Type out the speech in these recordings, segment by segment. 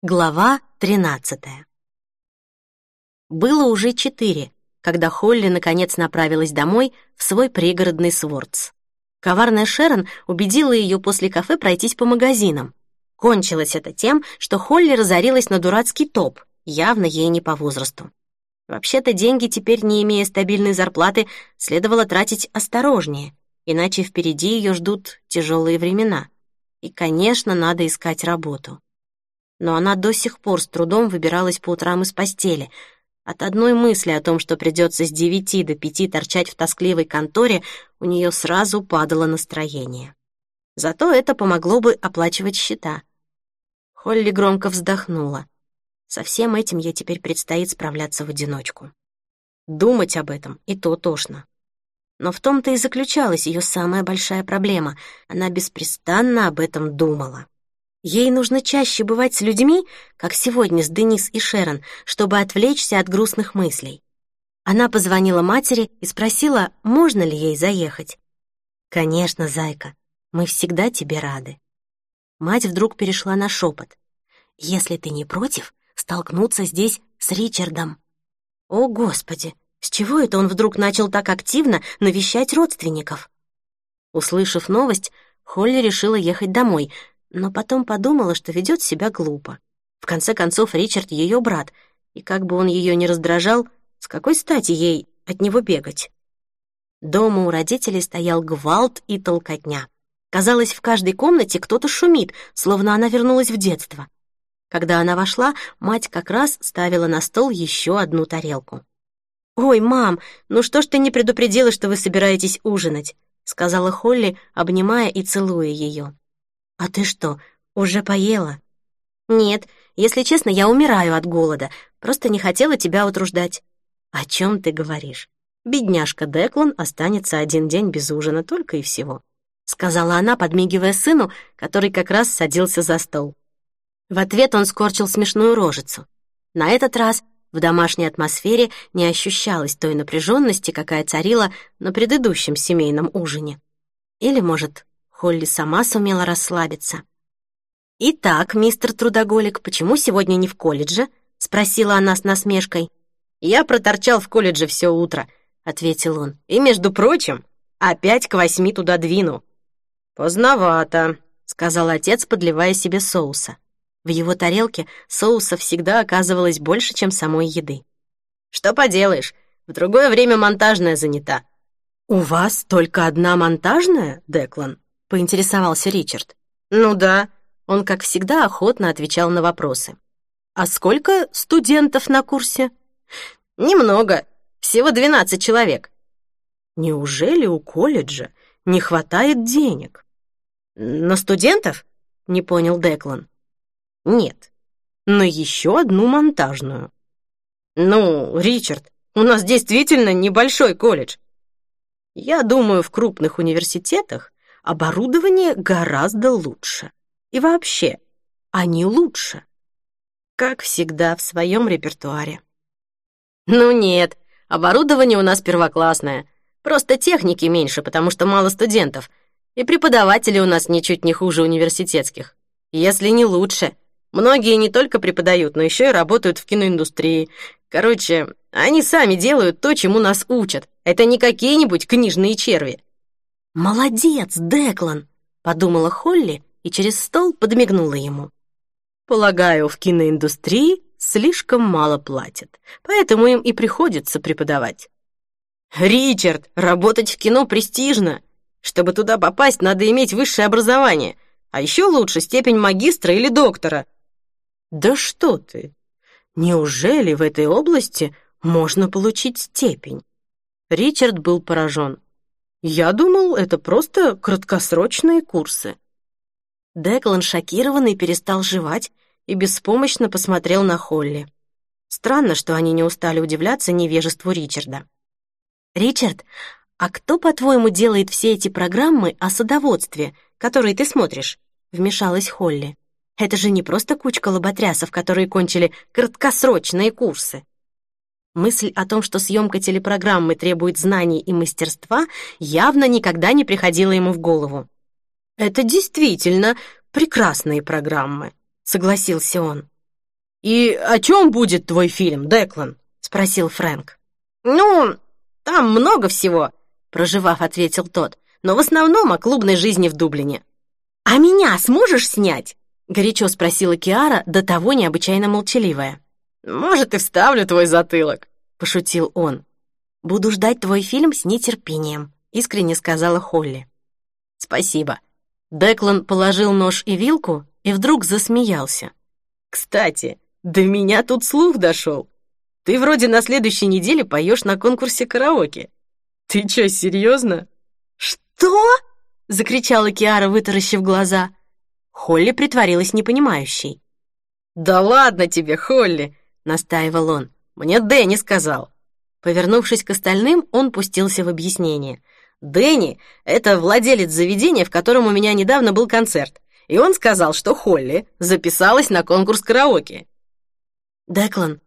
Глава 13 Было уже четыре, когда Холли наконец направилась домой в свой пригородный Свордс. Коварная Шерон убедила ее после кафе пройтись по магазинам. Кончилось это тем, что Холли разорилась на дурацкий топ, явно ей не по возрасту. Вообще-то деньги теперь, не имея стабильной зарплаты, следовало тратить осторожнее, иначе впереди ее ждут тяжелые времена. И, конечно, надо искать работу но она до сих пор с трудом выбиралась по утрам из постели. От одной мысли о том, что придется с девяти до пяти торчать в тоскливой конторе, у нее сразу падало настроение. Зато это помогло бы оплачивать счета. Холли громко вздохнула. Со всем этим ей теперь предстоит справляться в одиночку. Думать об этом и то тошно. Но в том-то и заключалась ее самая большая проблема. Она беспрестанно об этом думала. Ей нужно чаще бывать с людьми, как сегодня с Денис и Шерон, чтобы отвлечься от грустных мыслей. Она позвонила матери и спросила, можно ли ей заехать. «Конечно, зайка, мы всегда тебе рады». Мать вдруг перешла на шепот. «Если ты не против, столкнуться здесь с Ричардом». «О, Господи, с чего это он вдруг начал так активно навещать родственников?» Услышав новость, Холли решила ехать домой, но потом подумала, что ведет себя глупо. В конце концов, Ричард — ее брат, и как бы он ее не раздражал, с какой стати ей от него бегать? Дома у родителей стоял гвалт и толкотня. Казалось, в каждой комнате кто-то шумит, словно она вернулась в детство. Когда она вошла, мать как раз ставила на стол еще одну тарелку. «Ой, мам, ну что ж ты не предупредила, что вы собираетесь ужинать?» — сказала Холли, обнимая и целуя ее. «А ты что, уже поела?» «Нет, если честно, я умираю от голода, просто не хотела тебя утруждать». «О чем ты говоришь? Бедняжка Деклан останется один день без ужина только и всего», сказала она, подмигивая сыну, который как раз садился за стол. В ответ он скорчил смешную рожицу. На этот раз в домашней атмосфере не ощущалось той напряженности, какая царила на предыдущем семейном ужине. Или, может, Холли сама сумела расслабиться. «Итак, мистер Трудоголик, почему сегодня не в колледже?» — спросила она с насмешкой. «Я проторчал в колледже все утро», — ответил он. «И, между прочим, опять к восьми туда двину». «Поздновато», — сказал отец, подливая себе соуса. В его тарелке соуса всегда оказывалось больше, чем самой еды. «Что поделаешь, в другое время монтажная занята». «У вас только одна монтажная, Деклан?» — поинтересовался Ричард. «Ну да», — он, как всегда, охотно отвечал на вопросы. «А сколько студентов на курсе?» «Немного, всего двенадцать человек». «Неужели у колледжа не хватает денег?» «На студентов?» — не понял Деклан. «Нет, на еще одну монтажную». «Ну, Ричард, у нас действительно небольшой колледж. Я думаю, в крупных университетах оборудование гораздо лучше. И вообще, они лучше. Как всегда в своем репертуаре. Ну нет, оборудование у нас первоклассное. Просто техники меньше, потому что мало студентов. И преподаватели у нас ничуть не хуже университетских. Если не лучше. Многие не только преподают, но еще и работают в киноиндустрии. Короче, они сами делают то, чему нас учат. Это не какие-нибудь книжные черви. «Молодец, Деклан!» — подумала Холли и через стол подмигнула ему. «Полагаю, в киноиндустрии слишком мало платят, поэтому им и приходится преподавать». «Ричард, работать в кино престижно. Чтобы туда попасть, надо иметь высшее образование, а еще лучше степень магистра или доктора». «Да что ты! Неужели в этой области можно получить степень?» Ричард был поражен. Я думал, это просто краткосрочные курсы. Деклан шокированный перестал жевать и беспомощно посмотрел на Холли. Странно, что они не устали удивляться невежеству Ричарда. «Ричард, а кто, по-твоему, делает все эти программы о садоводстве, которые ты смотришь?» — вмешалась Холли. «Это же не просто кучка лоботрясов, которые кончили краткосрочные курсы». Мысль о том, что съемка телепрограммы требует знаний и мастерства, явно никогда не приходила ему в голову. «Это действительно прекрасные программы», — согласился он. «И о чем будет твой фильм, Деклан?» — спросил Фрэнк. «Ну, там много всего», — проживав, ответил тот, «но в основном о клубной жизни в Дублине». «А меня сможешь снять?» — горячо спросила Киара, до того необычайно молчаливая. «Может, и вставлю твой затылок», — пошутил он. «Буду ждать твой фильм с нетерпением», — искренне сказала Холли. «Спасибо». Деклан положил нож и вилку и вдруг засмеялся. «Кстати, до меня тут слух дошел. Ты вроде на следующей неделе поешь на конкурсе караоке. Ты чё, серьезно? «Что?» — закричала Киара, вытаращив глаза. Холли притворилась непонимающей. «Да ладно тебе, Холли!» — настаивал он. «Мне Дэнни сказал». Повернувшись к остальным, он пустился в объяснение. «Дэнни — это владелец заведения, в котором у меня недавно был концерт, и он сказал, что Холли записалась на конкурс караоке». «Деклан,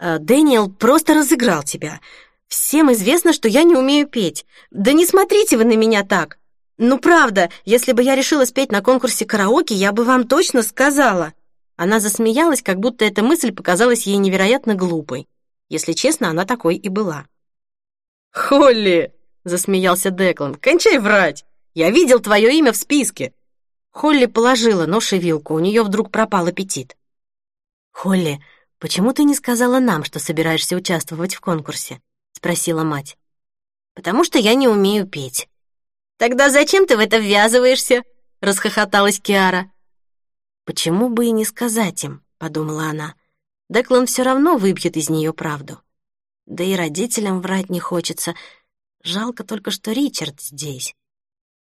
э, Дэниел просто разыграл тебя. Всем известно, что я не умею петь. Да не смотрите вы на меня так. Ну правда, если бы я решила спеть на конкурсе караоке, я бы вам точно сказала». Она засмеялась, как будто эта мысль показалась ей невероятно глупой. Если честно, она такой и была. «Холли!» — засмеялся Деклан. «Кончай врать! Я видел твое имя в списке!» Холли положила нож и вилку, у нее вдруг пропал аппетит. «Холли, почему ты не сказала нам, что собираешься участвовать в конкурсе?» — спросила мать. «Потому что я не умею петь». «Тогда зачем ты в это ввязываешься?» — расхохоталась Киара. «Почему бы и не сказать им?» — подумала она. Деклан все равно выбьет из нее правду. Да и родителям врать не хочется. Жалко только, что Ричард здесь.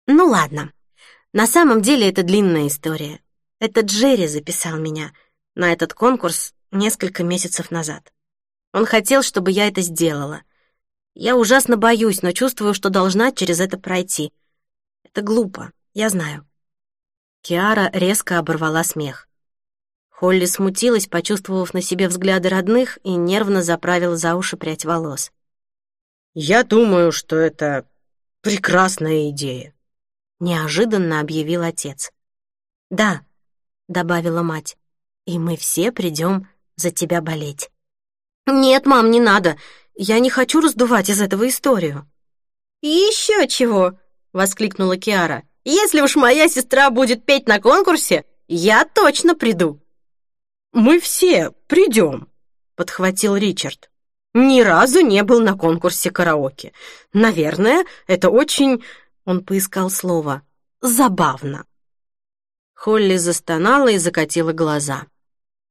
Ну ладно. На самом деле это длинная история. Это Джерри записал меня на этот конкурс несколько месяцев назад. Он хотел, чтобы я это сделала. Я ужасно боюсь, но чувствую, что должна через это пройти. Это глупо, я знаю. Киара резко оборвала смех. Холли смутилась, почувствовав на себе взгляды родных, и нервно заправила за уши прядь волос. «Я думаю, что это прекрасная идея», — неожиданно объявил отец. «Да», — добавила мать, — «и мы все придем за тебя болеть». «Нет, мам, не надо. Я не хочу раздувать из этого историю». «Еще чего!» — воскликнула Киара. «Если уж моя сестра будет петь на конкурсе, я точно приду». «Мы все придем», — подхватил Ричард. «Ни разу не был на конкурсе караоке. Наверное, это очень...» Он поискал слово. «Забавно». Холли застонала и закатила глаза.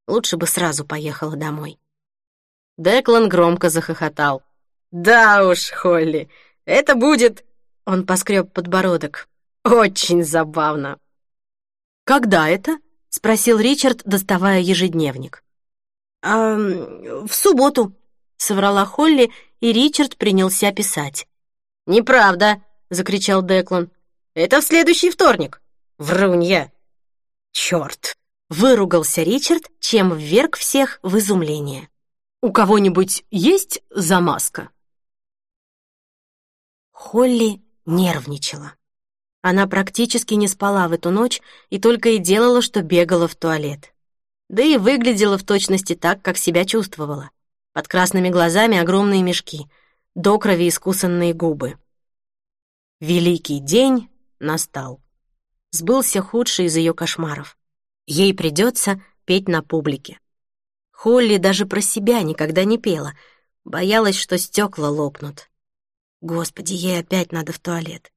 Лучше бы сразу поехала домой. Деклан громко захохотал. «Да уж, Холли, это будет...» Он поскреб подбородок. «Очень забавно». «Когда это?» — спросил Ричард, доставая ежедневник. «А, в субботу», — соврала Холли, и Ричард принялся писать. «Неправда», — закричал Деклан. «Это в следующий вторник. Врунья». «Черт!» — выругался Ричард, чем вверг всех в изумление. «У кого-нибудь есть замазка?» Холли нервничала. Она практически не спала в эту ночь и только и делала, что бегала в туалет. Да и выглядела в точности так, как себя чувствовала. Под красными глазами огромные мешки, до крови искусанные губы. Великий день настал. Сбылся худший из ее кошмаров. Ей придется петь на публике. Холли даже про себя никогда не пела, боялась, что стекла лопнут. Господи, ей опять надо в туалет.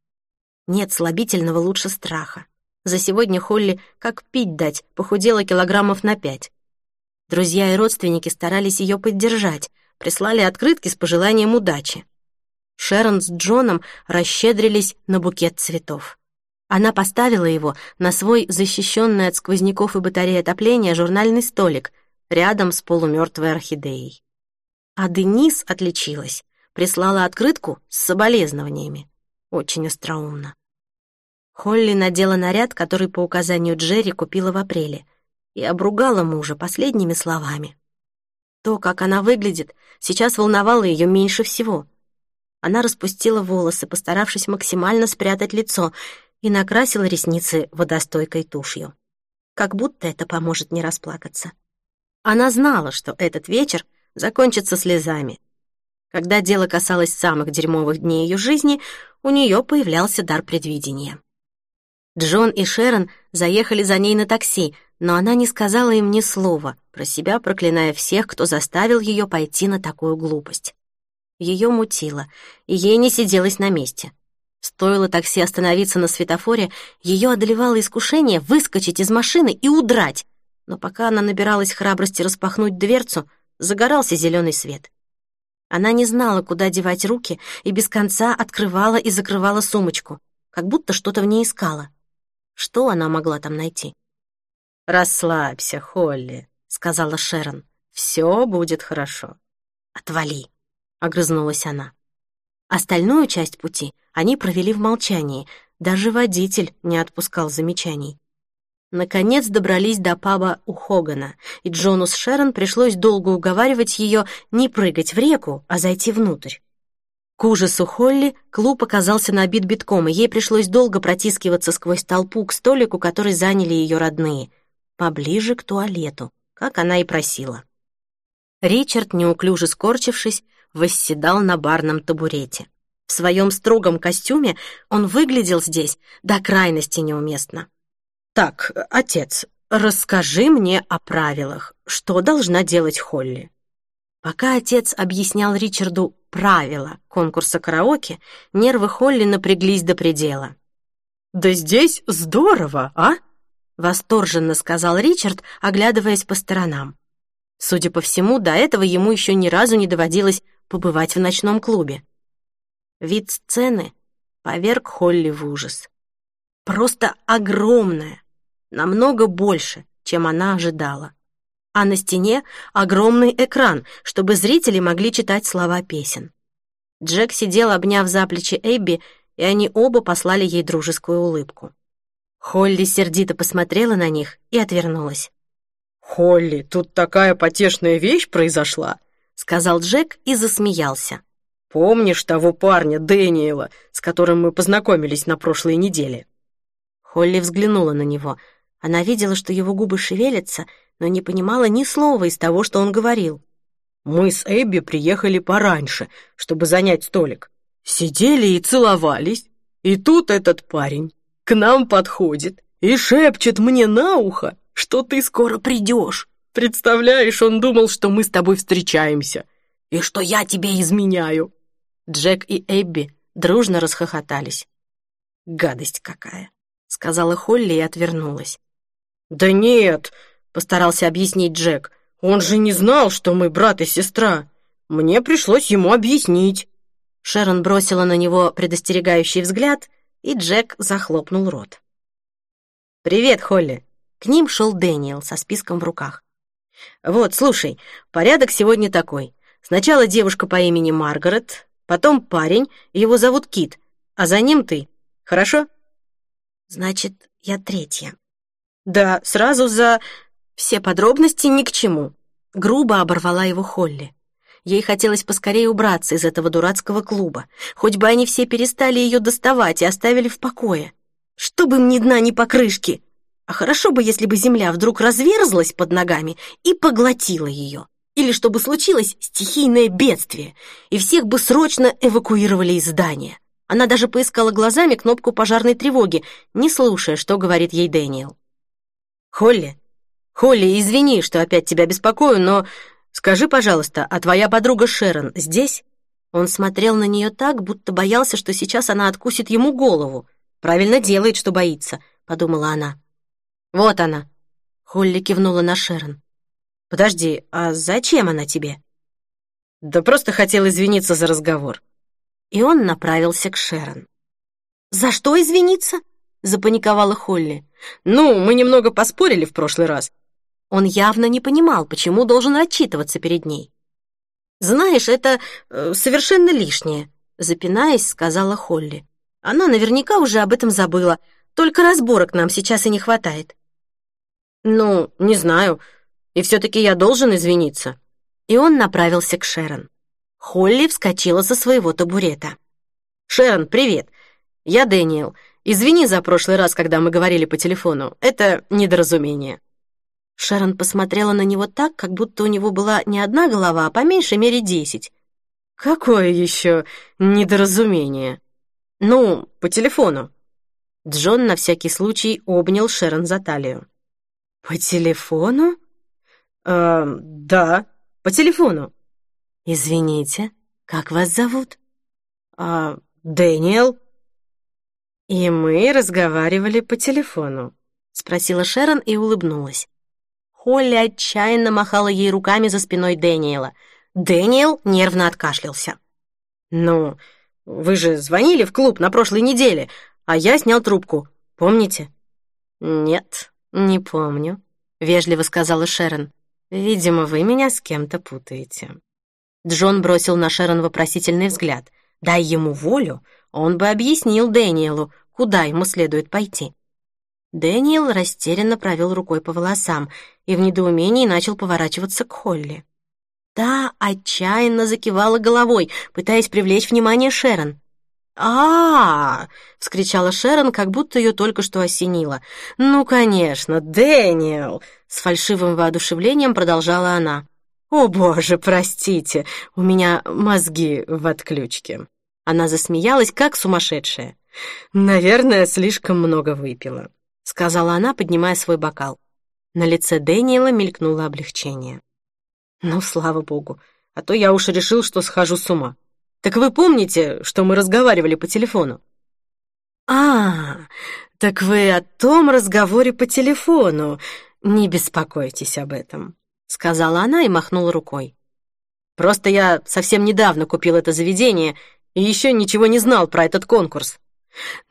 Нет слабительного лучше страха. За сегодня Холли, как пить дать, похудела килограммов на пять. Друзья и родственники старались ее поддержать, прислали открытки с пожеланием удачи. Шерон с Джоном расщедрились на букет цветов. Она поставила его на свой защищенный от сквозняков и батареи отопления журнальный столик рядом с полумертвой орхидеей. А Денис отличилась, прислала открытку с соболезнованиями. Очень остроумно. Холли надела наряд, который по указанию Джерри купила в апреле, и обругала мужа последними словами. То, как она выглядит, сейчас волновало ее меньше всего. Она распустила волосы, постаравшись максимально спрятать лицо, и накрасила ресницы водостойкой тушью. Как будто это поможет не расплакаться. Она знала, что этот вечер закончится слезами. Когда дело касалось самых дерьмовых дней ее жизни, у нее появлялся дар предвидения. Джон и Шерон заехали за ней на такси, но она не сказала им ни слова, про себя проклиная всех, кто заставил ее пойти на такую глупость. Ее мутило, и ей не сиделось на месте. Стоило такси остановиться на светофоре, ее одолевало искушение выскочить из машины и удрать, но пока она набиралась храбрости распахнуть дверцу, загорался зеленый свет. Она не знала, куда девать руки, и без конца открывала и закрывала сумочку, как будто что-то в ней искала. Что она могла там найти? «Расслабься, Холли», — сказала Шерон. «Все будет хорошо». «Отвали», — огрызнулась она. Остальную часть пути они провели в молчании, даже водитель не отпускал замечаний. Наконец добрались до паба у Хогана, и Джону с Шерон пришлось долго уговаривать ее не прыгать в реку, а зайти внутрь. К ужасу Холли клуб оказался набит битком, и ей пришлось долго протискиваться сквозь толпу к столику, который заняли ее родные, поближе к туалету, как она и просила. Ричард, неуклюже скорчившись, восседал на барном табурете. В своем строгом костюме он выглядел здесь до крайности неуместно. «Так, отец, расскажи мне о правилах. Что должна делать Холли?» Пока отец объяснял Ричарду правила конкурса караоке, нервы Холли напряглись до предела. «Да здесь здорово, а?» — восторженно сказал Ричард, оглядываясь по сторонам. Судя по всему, до этого ему еще ни разу не доводилось побывать в ночном клубе. Вид сцены поверг Холли в ужас. Просто огромная, намного больше, чем она ожидала. А на стене огромный экран, чтобы зрители могли читать слова песен. Джек сидел, обняв за плечи Эбби, и они оба послали ей дружескую улыбку. Холли сердито посмотрела на них и отвернулась. «Холли, тут такая потешная вещь произошла», — сказал Джек и засмеялся. «Помнишь того парня, Дэниела, с которым мы познакомились на прошлой неделе?» Холли взглянула на него — она видела, что его губы шевелятся, но не понимала ни слова из того, что он говорил. «Мы с Эбби приехали пораньше, чтобы занять столик. Сидели и целовались, и тут этот парень к нам подходит и шепчет мне на ухо, что ты скоро придешь. Представляешь, он думал, что мы с тобой встречаемся и что я тебе изменяю». Джек и Эбби дружно расхохотались. «Гадость какая!» — сказала Холли и отвернулась. «Да нет», — постарался объяснить Джек, «он же не знал, что мы брат и сестра. Мне пришлось ему объяснить». Шерон бросила на него предостерегающий взгляд, и Джек захлопнул рот. «Привет, Холли!» К ним шел Дэниел со списком в руках. «Вот, слушай, порядок сегодня такой. Сначала девушка по имени Маргарет, потом парень, его зовут Кит, а за ним ты. Хорошо?» «Значит, я третья», да, сразу за... Все подробности ни к чему. Грубо оборвала его Холли. Ей хотелось поскорее убраться из этого дурацкого клуба. Хоть бы они все перестали ее доставать и оставили в покое. Чтобы им ни дна, ни покрышки. А хорошо бы, если бы земля вдруг разверзлась под ногами и поглотила ее. Или чтобы случилось стихийное бедствие, и всех бы срочно эвакуировали из здания. Она даже поискала глазами кнопку пожарной тревоги, не слушая, что говорит ей Дэниел. «Холли, Холли, извини, что опять тебя беспокою, но скажи, пожалуйста, а твоя подруга Шерон здесь?» Он смотрел на нее так, будто боялся, что сейчас она откусит ему голову. «Правильно делает, что боится», — подумала она. «Вот она», — Холли кивнула на Шерон. «Подожди, а зачем она тебе?» «Да просто хотел извиниться за разговор». И он направился к Шерон. «За что извиниться?» запаниковала Холли. «Ну, мы немного поспорили в прошлый раз». Он явно не понимал, почему должен отчитываться перед ней. «Знаешь, это э, совершенно лишнее», — запинаясь, сказала Холли. «Она наверняка уже об этом забыла, только разборок нам сейчас и не хватает». «Ну, не знаю, и все-таки я должен извиниться». И он направился к Шерон. Холли вскочила со своего табурета. «Шерон, привет. Я Дэниел. Извини за прошлый раз, когда мы говорили по телефону. Это недоразумение». Шерон посмотрела на него так, как будто у него была не одна голова, а по меньшей мере десять. «Какое еще недоразумение?» «Ну, по телефону». Джон на всякий случай обнял Шерон за талию. «По телефону?» «Э, да, по телефону». «Извините, как вас зовут?» «А, Дэниел». «И мы разговаривали по телефону», — спросила Шерон и улыбнулась. Холли отчаянно махала ей руками за спиной Дэниела. Дэниел нервно откашлялся. «Ну, вы же звонили в клуб на прошлой неделе, а я снял трубку. Помните?» «Нет, не помню», — вежливо сказала Шерон. «Видимо, вы меня с кем-то путаете». Джон бросил на Шерон вопросительный взгляд. Дай ему волю, он бы объяснил Дэниелу, куда ему следует пойти. Дэниел растерянно провел рукой по волосам и в недоумении начал поворачиваться к Холли. Та отчаянно закивала головой, пытаясь привлечь внимание Шерон. а, -а, -а вскричала Шерон, как будто ее только что осенило. «Ну, конечно, Дэниел!» — с фальшивым воодушевлением продолжала она. «О, боже, простите, у меня мозги в отключке». Она засмеялась, как сумасшедшая. «Наверное, слишком много выпила», — сказала она, поднимая свой бокал. На лице Дэниела мелькнуло облегчение. «Ну, слава богу, а то я уж решил, что схожу с ума. Так вы помните, что мы разговаривали по телефону?» «А, так вы о том разговоре по телефону. Не беспокойтесь об этом», — сказала она и махнула рукой. «Просто я совсем недавно купил это заведение и еще ничего не знал про этот конкурс».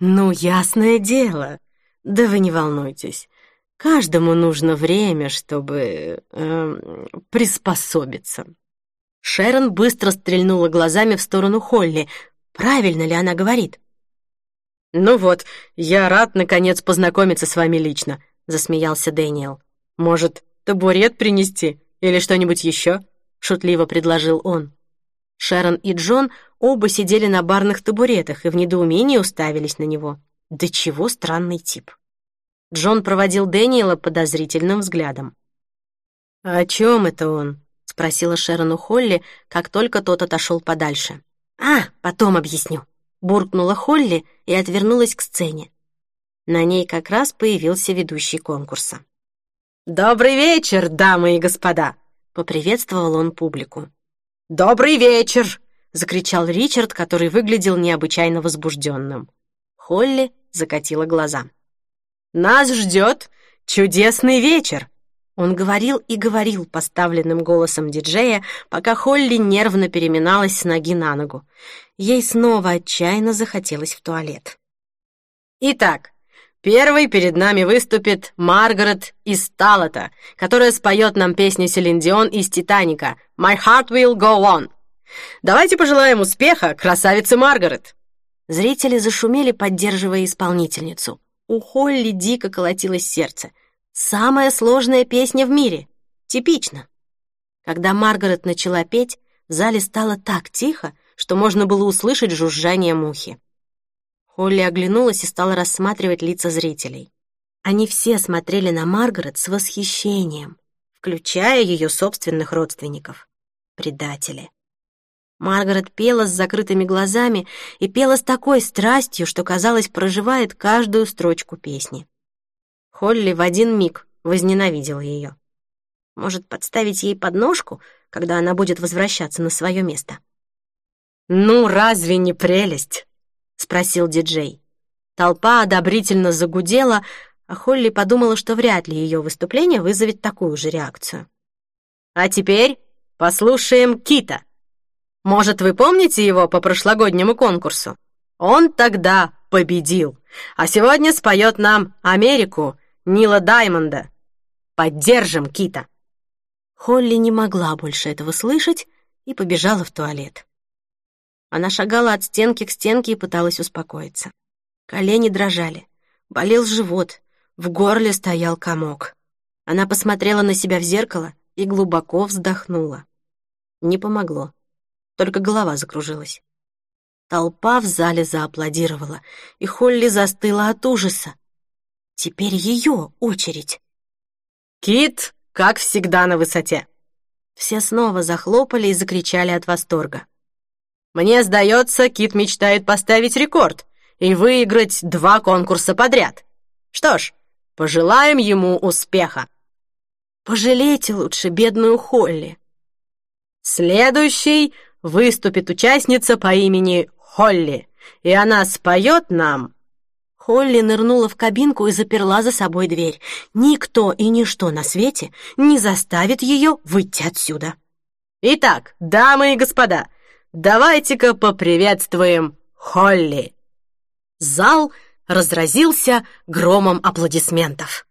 «Ну, ясное дело. Да вы не волнуйтесь. Каждому нужно время, чтобы э, приспособиться. Шерон быстро стрельнула глазами в сторону Холли. Правильно ли она говорит? «Ну вот, я рад, наконец, познакомиться с вами лично», — засмеялся Дэниел. «Может, табурет принести или что-нибудь еще?» — шутливо предложил он. Шерон и Джон оба сидели на барных табуретах и в недоумении уставились на него. Да чего странный тип. Джон проводил Дэниела подозрительным взглядом. «О чем это он?» — спросила Шерон у Холли, как только тот отошел подальше. «А, потом объясню», — буркнула Холли и отвернулась к сцене. На ней как раз появился ведущий конкурса. «Добрый вечер, дамы и господа!» — поприветствовал он публику. «Добрый вечер!» — закричал Ричард, который выглядел необычайно возбужденным. Холли закатила глаза. Нас ждет чудесный вечер!» Он говорил и говорил поставленным голосом диджея, пока Холли нервно переминалась с ноги на ногу. Ей снова отчаянно захотелось в туалет. «Итак, первой перед нами выступит Маргарет из Талата, которая споет нам песню Селин Дион из «Титаника» «My heart will go on». Давайте пожелаем успеха красавице Маргарет!» Зрители зашумели, поддерживая исполнительницу. У Холли дико колотилось сердце. Самая сложная песня в мире. Типично. Когда Маргарет начала петь, в зале стало так тихо, что можно было услышать жужжание мухи. Холли оглянулась и стала рассматривать лица зрителей. Они все смотрели на Маргарет с восхищением, включая ее собственных родственников. Предатели. Маргарет пела с закрытыми глазами и пела с такой страстью, что, казалось, проживает каждую строчку песни. Холли в один миг возненавидела ее. Может, подставить ей подножку, когда она будет возвращаться на свое место? «Ну, разве не прелесть?» — спросил диджей. Толпа одобрительно загудела, а Холли подумала, что вряд ли ее выступление вызовет такую же реакцию. «А теперь послушаем Кита!» Может, вы помните его по прошлогоднему конкурсу? Он тогда победил, а сегодня споет нам Америку Нила Даймонда. Поддержим Кита!» Холли не могла больше этого слышать и побежала в туалет. Она шагала от стенки к стенке и пыталась успокоиться. Колени дрожали, болел живот, в горле стоял комок. Она посмотрела на себя в зеркало и глубоко вздохнула. Не помогло только голова закружилась. Толпа в зале зааплодировала, и Холли застыла от ужаса. Теперь ее очередь. «Кит как всегда на высоте». Все снова захлопали и закричали от восторга. «Мне сдается, Кит мечтает поставить рекорд и выиграть два конкурса подряд. Что ж, пожелаем ему успеха». «Пожалейте лучше бедную Холли». Следующей выступит участница по имени Холли, и она споет нам Холли нырнула в кабинку и заперла за собой дверь. Никто и ничто на свете не заставит ее выйти отсюда. Итак, дамы и господа, давайте-ка поприветствуем Холли. Зал разразился громом аплодисментов.